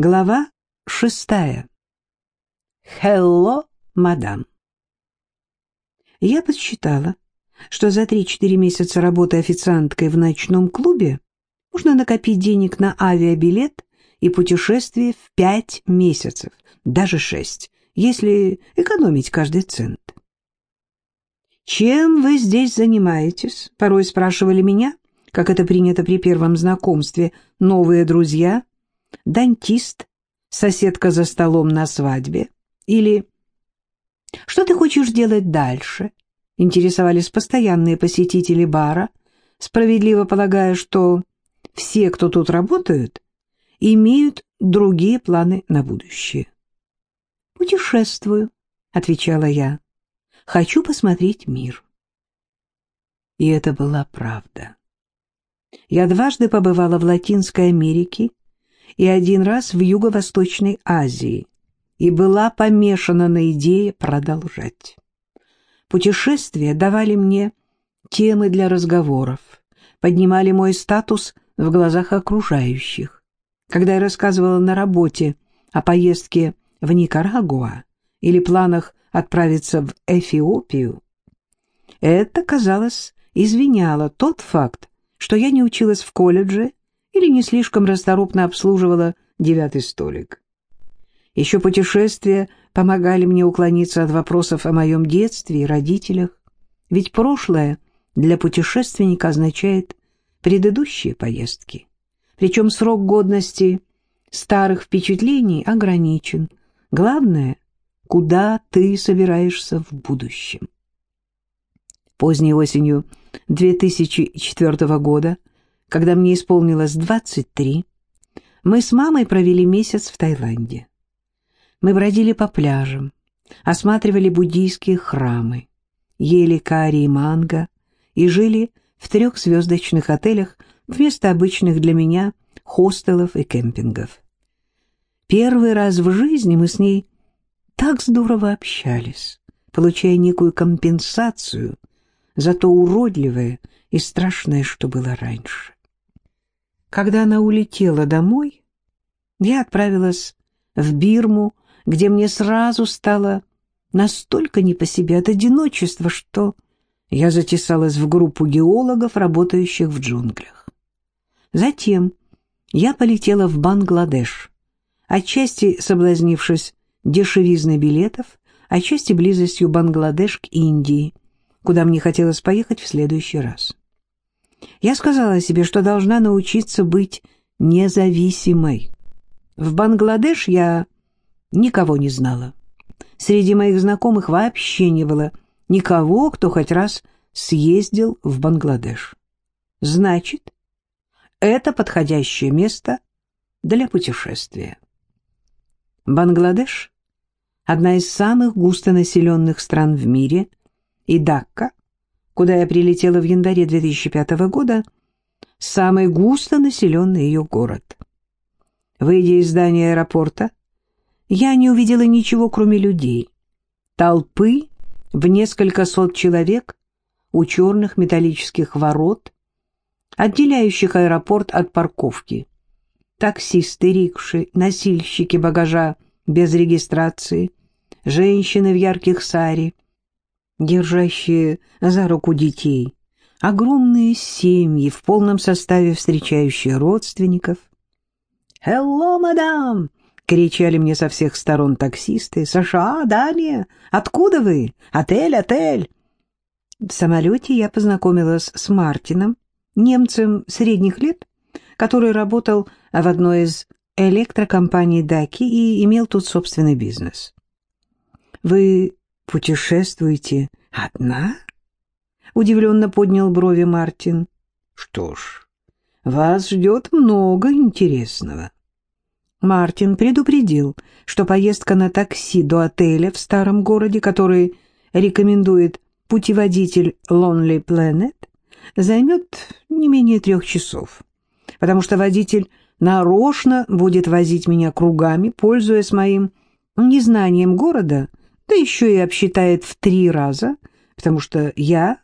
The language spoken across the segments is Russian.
Глава шестая. «Хелло, мадам». Я подсчитала, что за три-четыре месяца работы официанткой в ночном клубе можно накопить денег на авиабилет и путешествие в пять месяцев, даже шесть, если экономить каждый цент. «Чем вы здесь занимаетесь?» — порой спрашивали меня, как это принято при первом знакомстве, новые друзья, дантист, соседка за столом на свадьбе или «Что ты хочешь делать дальше?» интересовались постоянные посетители бара, справедливо полагая, что все, кто тут работают, имеют другие планы на будущее. «Путешествую», — отвечала я. «Хочу посмотреть мир». И это была правда. Я дважды побывала в Латинской Америке и один раз в Юго-Восточной Азии и была помешана на идее продолжать. Путешествия давали мне темы для разговоров, поднимали мой статус в глазах окружающих. Когда я рассказывала на работе о поездке в Никарагуа или планах отправиться в Эфиопию, это, казалось, извиняло тот факт, что я не училась в колледже или не слишком расторопно обслуживала девятый столик. Еще путешествия помогали мне уклониться от вопросов о моем детстве и родителях, ведь прошлое для путешественника означает предыдущие поездки. Причем срок годности старых впечатлений ограничен. Главное, куда ты собираешься в будущем. Поздней осенью 2004 года, когда мне исполнилось 23, мы с мамой провели месяц в Таиланде. Мы бродили по пляжам, осматривали буддийские храмы, ели карри и манго и жили в трехзвездочных отелях вместо обычных для меня хостелов и кемпингов. Первый раз в жизни мы с ней так здорово общались, получая некую компенсацию за то уродливое и страшное, что было раньше. Когда она улетела домой, я отправилась в Бирму где мне сразу стало настолько не по себе от одиночества, что я затесалась в группу геологов, работающих в джунглях. Затем я полетела в Бангладеш, отчасти соблазнившись дешевизной билетов, отчасти близостью Бангладеш к Индии, куда мне хотелось поехать в следующий раз. Я сказала себе, что должна научиться быть независимой. В Бангладеш я никого не знала. Среди моих знакомых вообще не было никого, кто хоть раз съездил в Бангладеш. Значит, это подходящее место для путешествия. Бангладеш – одна из самых густонаселенных стран в мире, и Дакка, куда я прилетела в январе 2005 года, самый густонаселенный ее город. Выйдя из здания аэропорта, я не увидела ничего, кроме людей. Толпы в несколько сот человек у черных металлических ворот, отделяющих аэропорт от парковки. Таксисты, рикши, носильщики багажа без регистрации, женщины в ярких саре, держащие за руку детей, огромные семьи в полном составе встречающие родственников. «Хелло, мадам!» кричали мне со всех сторон таксисты. «США, Дания! Откуда вы? Отель, отель!» В самолете я познакомилась с Мартином, немцем средних лет, который работал в одной из электрокомпаний Даки и имел тут собственный бизнес. «Вы путешествуете одна?» — удивленно поднял брови Мартин. «Что ж, вас ждет много интересного». Мартин предупредил, что поездка на такси до отеля в старом городе, который рекомендует путеводитель Lonely Planet, займет не менее трех часов, потому что водитель нарочно будет возить меня кругами, пользуясь моим незнанием города, да еще и обсчитает в три раза, потому что я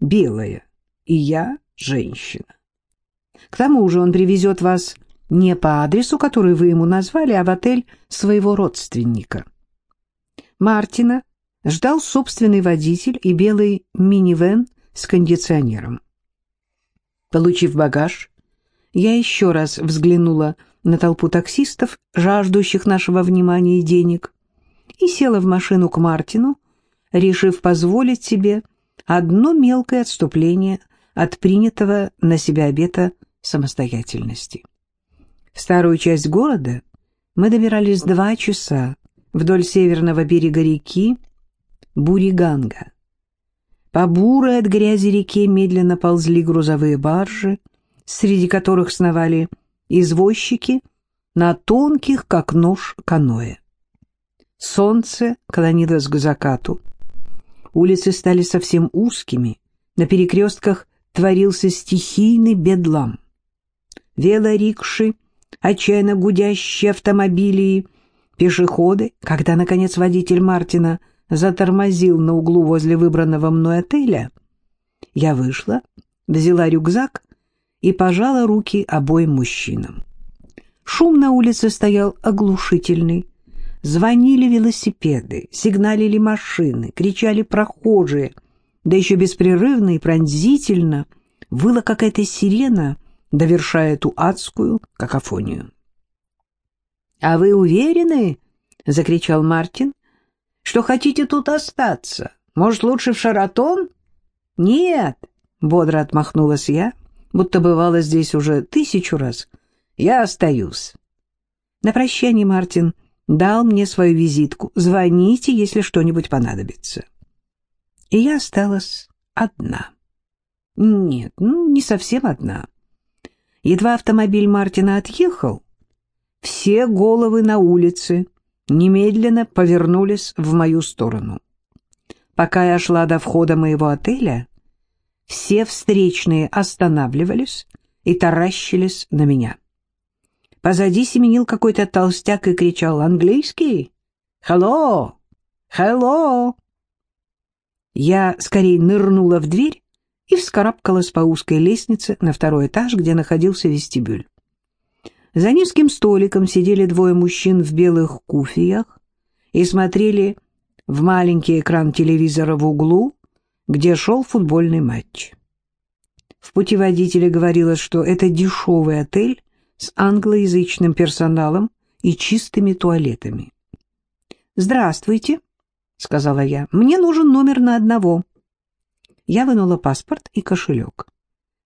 белая, и я женщина. К тому же он привезет вас Не по адресу, который вы ему назвали, а в отель своего родственника. Мартина ждал собственный водитель и белый минивэн с кондиционером. Получив багаж, я еще раз взглянула на толпу таксистов, жаждущих нашего внимания и денег, и села в машину к Мартину, решив позволить себе одно мелкое отступление от принятого на себя обета самостоятельности. В старую часть города мы добирались два часа вдоль северного берега реки Буриганга. По бурой от грязи реке медленно ползли грузовые баржи, среди которых сновали извозчики на тонких, как нож, каноэ. Солнце клонилось к закату. Улицы стали совсем узкими, на перекрестках творился стихийный бедлам. Велорикши, отчаянно гудящие автомобили, пешеходы, когда, наконец, водитель Мартина затормозил на углу возле выбранного мной отеля, я вышла, взяла рюкзак и пожала руки обоим мужчинам. Шум на улице стоял оглушительный. Звонили велосипеды, сигналили машины, кричали прохожие, да еще беспрерывно и пронзительно выла какая-то сирена, довершая эту адскую какофонию. — А вы уверены, — закричал Мартин, — что хотите тут остаться? Может, лучше в Шаратон? — Нет, — бодро отмахнулась я, будто бывала здесь уже тысячу раз. — Я остаюсь. На прощание Мартин дал мне свою визитку. Звоните, если что-нибудь понадобится. И я осталась одна. Нет, ну, не совсем одна. Едва автомобиль Мартина отъехал, все головы на улице немедленно повернулись в мою сторону. Пока я шла до входа моего отеля, все встречные останавливались и таращились на меня. Позади семенил какой-то толстяк и кричал «Английский? Hello! Hello!» Я скорее нырнула в дверь и вскарабкалась по узкой лестнице на второй этаж, где находился вестибюль. За низким столиком сидели двое мужчин в белых куфиях и смотрели в маленький экран телевизора в углу, где шел футбольный матч. В путеводителе говорилось, что это дешевый отель с англоязычным персоналом и чистыми туалетами. «Здравствуйте», — сказала я, — «мне нужен номер на одного». Я вынула паспорт и кошелек.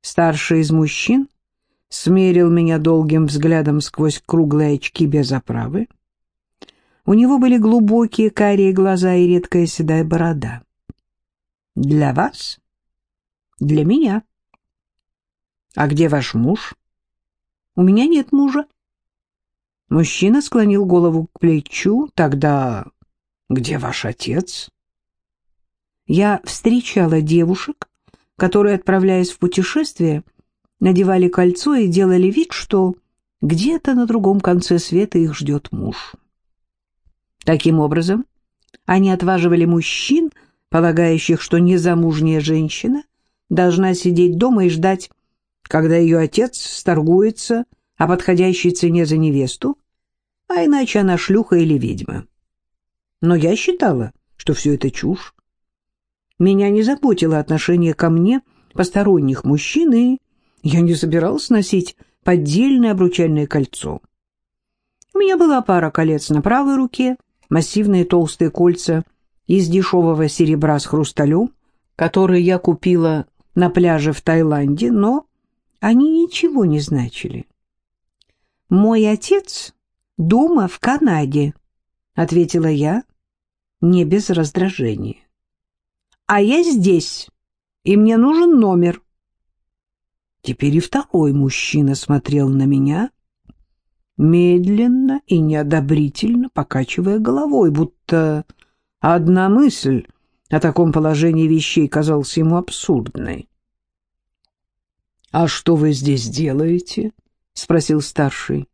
Старший из мужчин смерил меня долгим взглядом сквозь круглые очки без оправы. У него были глубокие карие глаза и редкая седая борода. «Для вас?» «Для меня». «А где ваш муж?» «У меня нет мужа». Мужчина склонил голову к плечу. «Тогда где ваш отец?» Я встречала девушек, которые, отправляясь в путешествие, надевали кольцо и делали вид, что где-то на другом конце света их ждет муж. Таким образом, они отваживали мужчин, полагающих, что незамужняя женщина должна сидеть дома и ждать, когда ее отец сторгуется о подходящей цене за невесту, а иначе она шлюха или ведьма. Но я считала, что все это чушь. Меня не заботило отношение ко мне посторонних мужчин, и я не собиралась носить поддельное обручальное кольцо. У меня была пара колец на правой руке, массивные толстые кольца из дешевого серебра с хрусталем, которые я купила на пляже в Таиланде, но они ничего не значили. «Мой отец дома в Канаде», — ответила я, не без раздражения. «А я здесь, и мне нужен номер». Теперь и второй мужчина смотрел на меня, медленно и неодобрительно покачивая головой, будто одна мысль о таком положении вещей казалась ему абсурдной. «А что вы здесь делаете?» — спросил старший.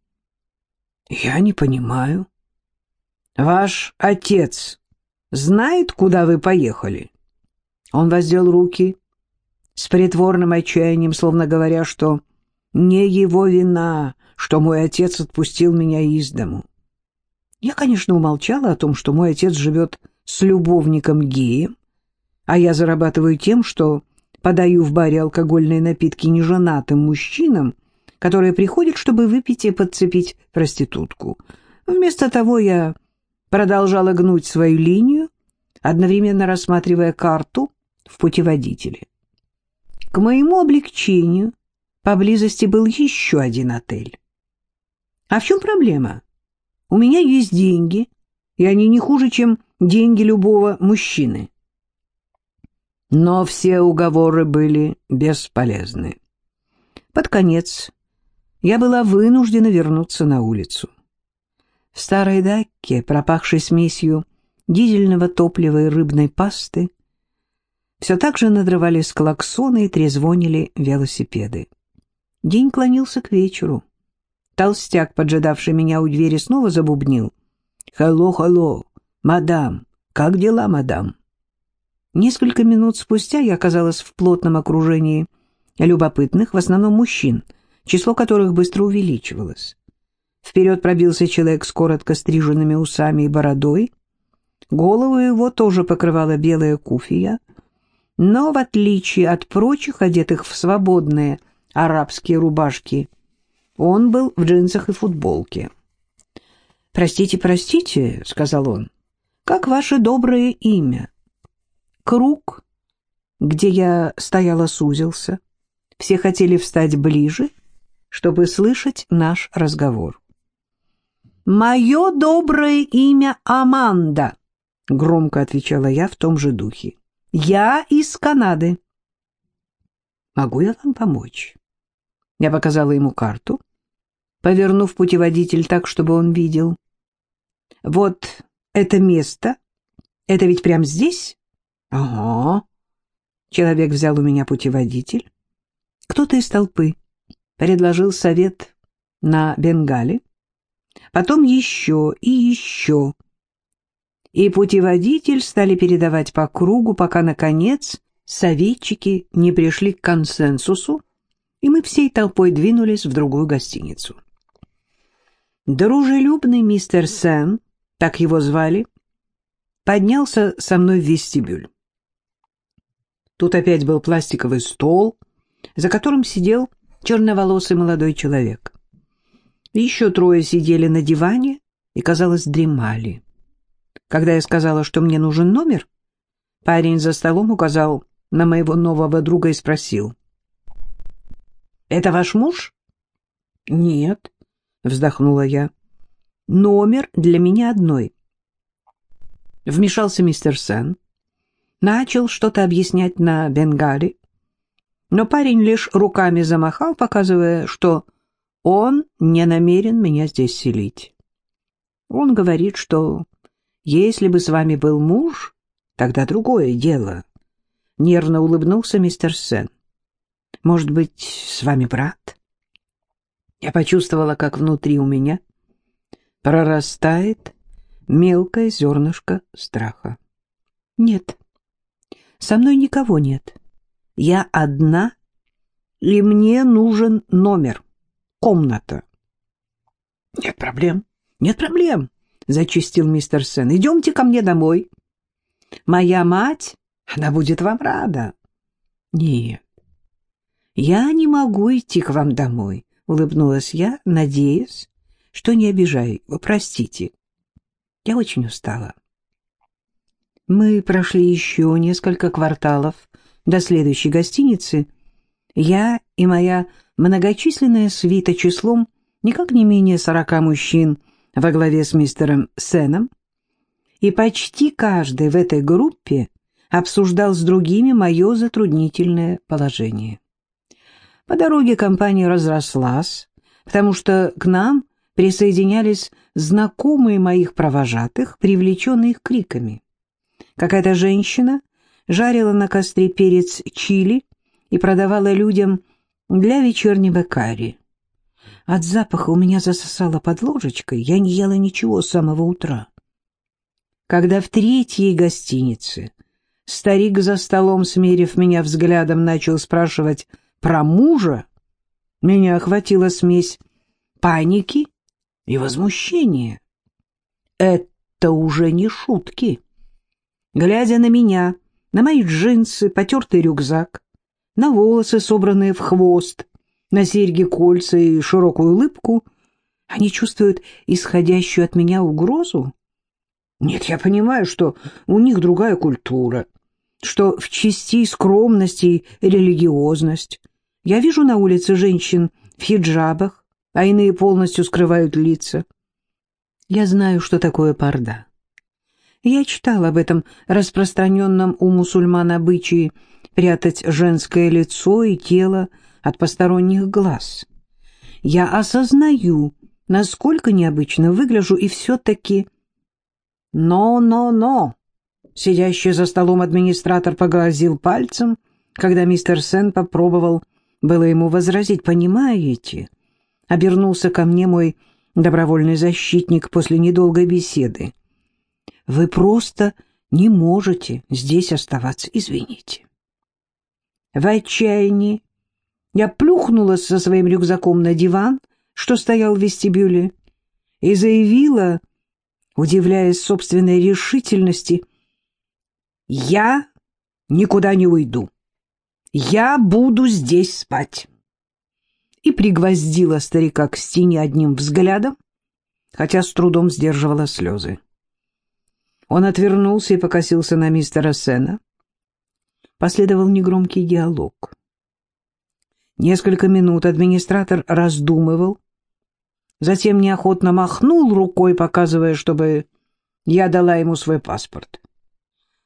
«Я не понимаю. Ваш отец знает, куда вы поехали?» Он воздел руки с притворным отчаянием, словно говоря, что не его вина, что мой отец отпустил меня из дому. Я, конечно, умолчала о том, что мой отец живет с любовником геем, а я зарабатываю тем, что подаю в баре алкогольные напитки неженатым мужчинам, которые приходят, чтобы выпить и подцепить проститутку. Вместо того я продолжала гнуть свою линию, одновременно рассматривая карту в путеводителе. К моему облегчению поблизости был еще один отель. А в чем проблема? У меня есть деньги, и они не хуже, чем деньги любого мужчины. Но все уговоры были бесполезны. Под конец я была вынуждена вернуться на улицу. В старой дакке, пропахшей смесью дизельного топлива и рыбной пасты, все так же надрывались клаксоны и трезвонили велосипеды. День клонился к вечеру. Толстяк, поджидавший меня у двери, снова забубнил. «Халло, халло, мадам, как дела, мадам?» Несколько минут спустя я оказалась в плотном окружении любопытных, в основном мужчин, число которых быстро увеличивалось. Вперед пробился человек с коротко стриженными усами и бородой. Голову его тоже покрывала белая куфия, но, в отличие от прочих, одетых в свободные арабские рубашки, он был в джинсах и футболке. «Простите, простите», — сказал он, — «как ваше доброе имя?» Круг, где я стояла, сузился. Все хотели встать ближе, чтобы слышать наш разговор. «Мое доброе имя Аманда», — громко отвечала я в том же духе. «Я из Канады». «Могу я вам помочь?» Я показала ему карту, повернув путеводитель так, чтобы он видел. «Вот это место, это ведь прямо здесь?» «Ага». Человек взял у меня путеводитель. Кто-то из толпы предложил совет на Бенгале, потом еще и еще. И путеводитель стали передавать по кругу, пока, наконец, советчики не пришли к консенсусу, и мы всей толпой двинулись в другую гостиницу. Дружелюбный мистер Сэм, так его звали, поднялся со мной в вестибюль. Тут опять был пластиковый стол, за которым сидел черноволосый молодой человек. Еще трое сидели на диване и, казалось, дремали. Когда я сказала, что мне нужен номер, парень за столом указал на моего нового друга и спросил. «Это ваш муж?» «Нет», — вздохнула я. «Номер для меня одной». Вмешался мистер Сен начал что-то объяснять на бенгале, но парень лишь руками замахал, показывая, что он не намерен меня здесь селить. Он говорит, что если бы с вами был муж, тогда другое дело. Нервно улыбнулся мистер Сен. Может быть, с вами брат? Я почувствовала, как внутри у меня прорастает мелкое зернышко страха. Нет, со мной никого нет. Я одна, и мне нужен номер, комната. Нет проблем, нет проблем, зачистил мистер Сен. Идемте ко мне домой. Моя мать, она будет вам рада. Нет, я не могу идти к вам домой, улыбнулась я, надеясь, что не обижаю его, простите. Я очень устала. Мы прошли еще несколько кварталов до следующей гостиницы. Я и моя многочисленная свита числом никак не менее сорока мужчин во главе с мистером Сеном, и почти каждый в этой группе обсуждал с другими мое затруднительное положение. По дороге компания разрослась, потому что к нам присоединялись знакомые моих провожатых, привлеченные их криками. Какая-то женщина жарила на костре перец чили и продавала людям для вечернего карри. От запаха у меня засосало под ложечкой, я не ела ничего с самого утра. Когда в третьей гостинице старик за столом, смерив меня взглядом, начал спрашивать про мужа, меня охватила смесь паники и возмущения. Это уже не шутки. Глядя на меня, на мои джинсы, потертый рюкзак, на волосы, собранные в хвост, на серьги, кольца и широкую улыбку, они чувствуют исходящую от меня угрозу? Нет, я понимаю, что у них другая культура, что в части скромность и религиозность. Я вижу на улице женщин в хиджабах, а иные полностью скрывают лица. Я знаю, что такое парда. Я читал об этом распространенном у мусульман обычае прятать женское лицо и тело от посторонних глаз. Я осознаю, насколько необычно выгляжу, и все-таки... «Но-но-но!» Сидящий за столом администратор погрозил пальцем, когда мистер Сен попробовал было ему возразить. «Понимаете?» Обернулся ко мне мой добровольный защитник после недолгой беседы. «Вы просто не можете здесь оставаться, извините». В отчаянии я плюхнулась со своим рюкзаком на диван, что стоял в вестибюле, и заявила, удивляясь собственной решительности, «Я никуда не уйду. Я буду здесь спать». И пригвоздила старика к стене одним взглядом, хотя с трудом сдерживала слезы. Он отвернулся и покосился на мистера Сена. Последовал негромкий диалог. Несколько минут администратор раздумывал, затем неохотно махнул рукой, показывая, чтобы я дала ему свой паспорт.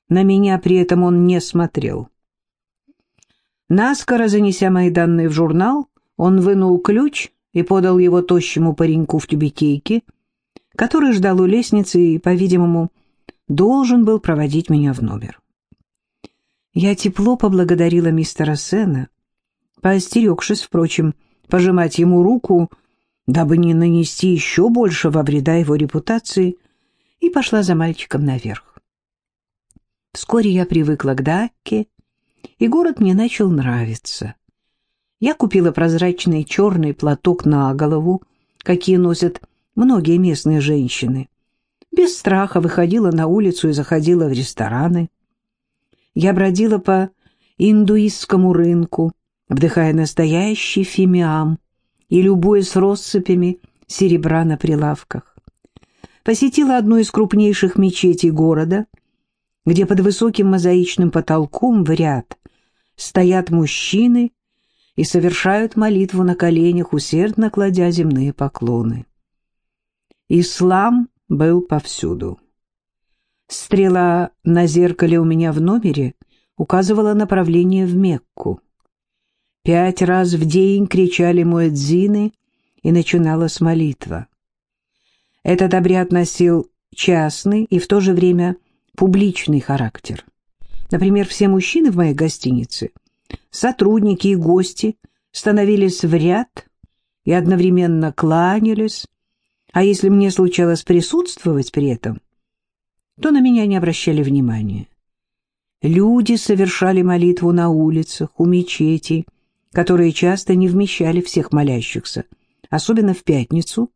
На меня при этом он не смотрел. Наскоро занеся мои данные в журнал, он вынул ключ и подал его тощему пареньку в тюбетейке, который ждал у лестницы и, по-видимому, должен был проводить меня в номер. Я тепло поблагодарила мистера Сена, поостерегшись, впрочем, пожимать ему руку, дабы не нанести еще большего вреда его репутации, и пошла за мальчиком наверх. Вскоре я привыкла к Дакке, и город мне начал нравиться. Я купила прозрачный черный платок на голову, какие носят многие местные женщины. Без страха выходила на улицу и заходила в рестораны. Я бродила по индуистскому рынку, вдыхая настоящий фимиам и любуясь россыпями серебра на прилавках. Посетила одну из крупнейших мечетей города, где под высоким мозаичным потолком в ряд стоят мужчины и совершают молитву на коленях, усердно кладя земные поклоны. Ислам был повсюду. Стрела на зеркале у меня в номере указывала направление в Мекку. Пять раз в день кричали муэдзины, и начиналась молитва. Этот обряд носил частный и в то же время публичный характер. Например, все мужчины в моей гостинице, сотрудники и гости, становились в ряд и одновременно кланялись, а если мне случалось присутствовать при этом, то на меня не обращали внимания. Люди совершали молитву на улицах, у мечетей, которые часто не вмещали всех молящихся, особенно в пятницу,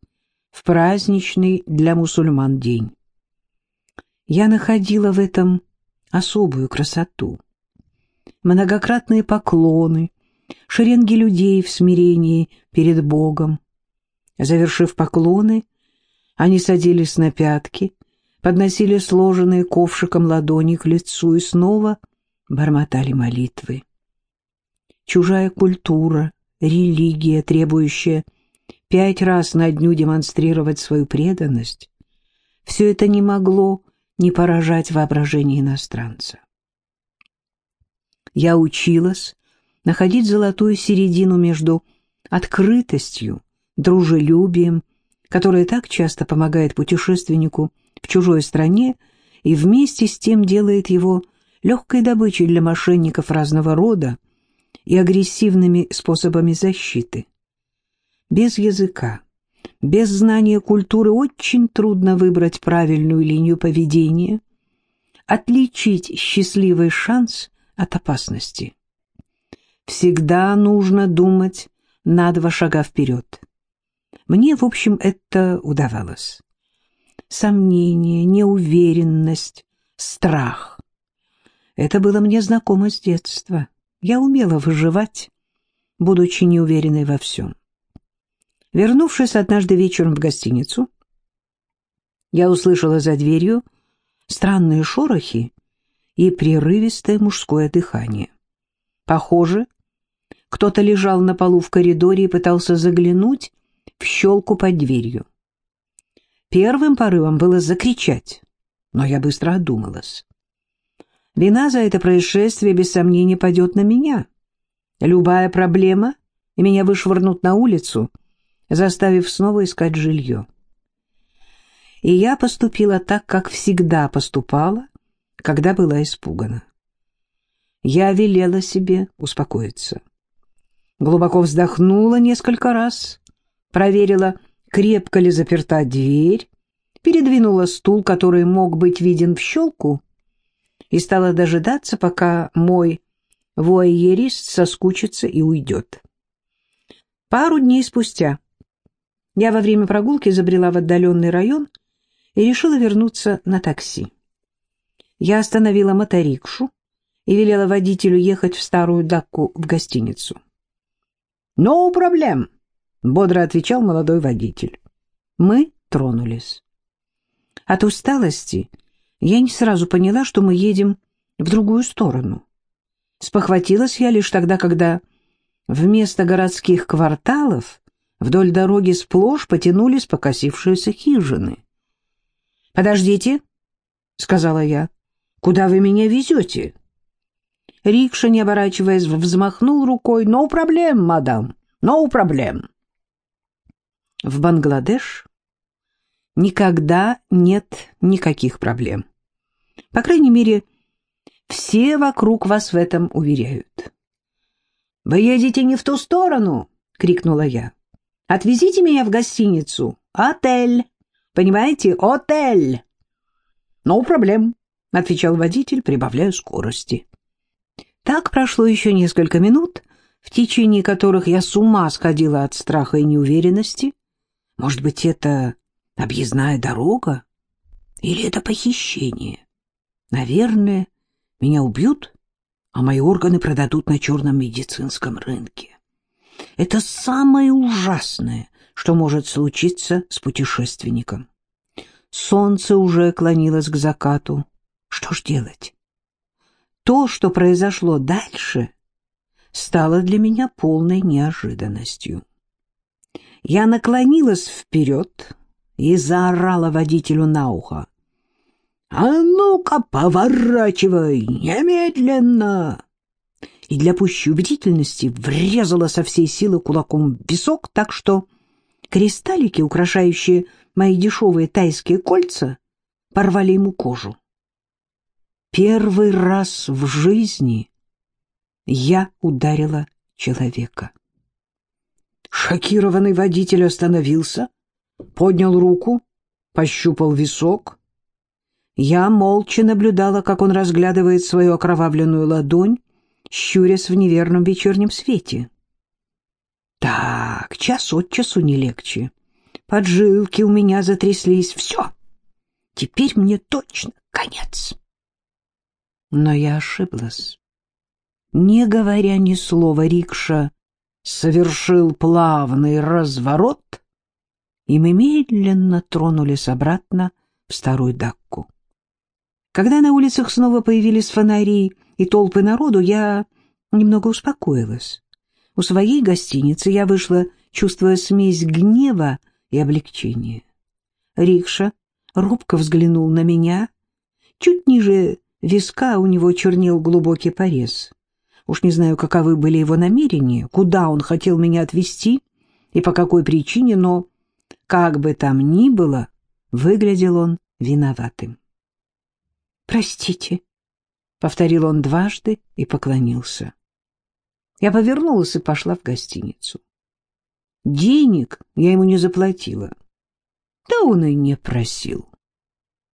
в праздничный для мусульман день. Я находила в этом особую красоту. Многократные поклоны, шеренги людей в смирении перед Богом. Завершив поклоны, они садились на пятки, подносили сложенные ковшиком ладони к лицу и снова бормотали молитвы чужая культура, религия, требующая пять раз на дню демонстрировать свою преданность, все это не могло не поражать воображение иностранца. Я училась находить золотую середину между открытостью, дружелюбием, которое так часто помогает путешественнику в чужой стране и вместе с тем делает его легкой добычей для мошенников разного рода, и агрессивными способами защиты. Без языка, без знания культуры очень трудно выбрать правильную линию поведения, отличить счастливый шанс от опасности. Всегда нужно думать на два шага вперед. Мне, в общем, это удавалось. Сомнение, неуверенность, страх. Это было мне знакомо с детства. Я умела выживать, будучи неуверенной во всем. Вернувшись однажды вечером в гостиницу, я услышала за дверью странные шорохи и прерывистое мужское дыхание. Похоже, кто-то лежал на полу в коридоре и пытался заглянуть в щелку под дверью. Первым порывом было закричать, но я быстро одумалась. Вина за это происшествие без сомнения падет на меня. Любая проблема, и меня вышвырнут на улицу, заставив снова искать жилье. И я поступила так, как всегда поступала, когда была испугана. Я велела себе успокоиться. Глубоко вздохнула несколько раз, проверила, крепко ли заперта дверь, передвинула стул, который мог быть виден в щелку, и стала дожидаться, пока мой воерист соскучится и уйдет. Пару дней спустя я во время прогулки забрела в отдаленный район и решила вернуться на такси. Я остановила моторикшу и велела водителю ехать в старую Дакку в гостиницу. «No проблем», — бодро отвечал молодой водитель. Мы тронулись. От усталости я не сразу поняла, что мы едем в другую сторону. Спохватилась я лишь тогда, когда вместо городских кварталов вдоль дороги сплошь потянулись покосившиеся хижины. «Подождите», — сказала я, — «куда вы меня везете?» Рикша, не оборачиваясь, взмахнул рукой. «No проблем, мадам, no проблем». В Бангладеш никогда нет никаких проблем. По крайней мере, все вокруг вас в этом уверяют. «Вы едете не в ту сторону!» — крикнула я. «Отвезите меня в гостиницу. Отель. Понимаете, отель!» «No проблем», — отвечал водитель, прибавляя скорости. Так прошло еще несколько минут, в течение которых я с ума сходила от страха и неуверенности. Может быть, это объездная дорога? Или это похищение? Наверное, меня убьют, а мои органы продадут на черном медицинском рынке. Это самое ужасное, что может случиться с путешественником. Солнце уже клонилось к закату. Что ж делать? То, что произошло дальше, стало для меня полной неожиданностью. Я наклонилась вперед и заорала водителю на ухо. «А ну-ка, поворачивай! Немедленно!» И для пущей убедительности врезала со всей силы кулаком в висок, так что кристаллики, украшающие мои дешевые тайские кольца, порвали ему кожу. Первый раз в жизни я ударила человека. Шокированный водитель остановился, поднял руку, пощупал висок. Я молча наблюдала, как он разглядывает свою окровавленную ладонь, щурясь в неверном вечернем свете. Так, час от часу не легче. Поджилки у меня затряслись. Все, теперь мне точно конец. Но я ошиблась. Не говоря ни слова, рикша совершил плавный разворот, и мы медленно тронулись обратно в старую Дакку. Когда на улицах снова появились фонари и толпы народу, я немного успокоилась. У своей гостиницы я вышла, чувствуя смесь гнева и облегчения. Рикша робко взглянул на меня. Чуть ниже виска у него чернел глубокий порез. Уж не знаю, каковы были его намерения, куда он хотел меня отвезти и по какой причине, но, как бы там ни было, выглядел он виноватым. «Простите», — повторил он дважды и поклонился. Я повернулась и пошла в гостиницу. Денег я ему не заплатила. Да он и не просил.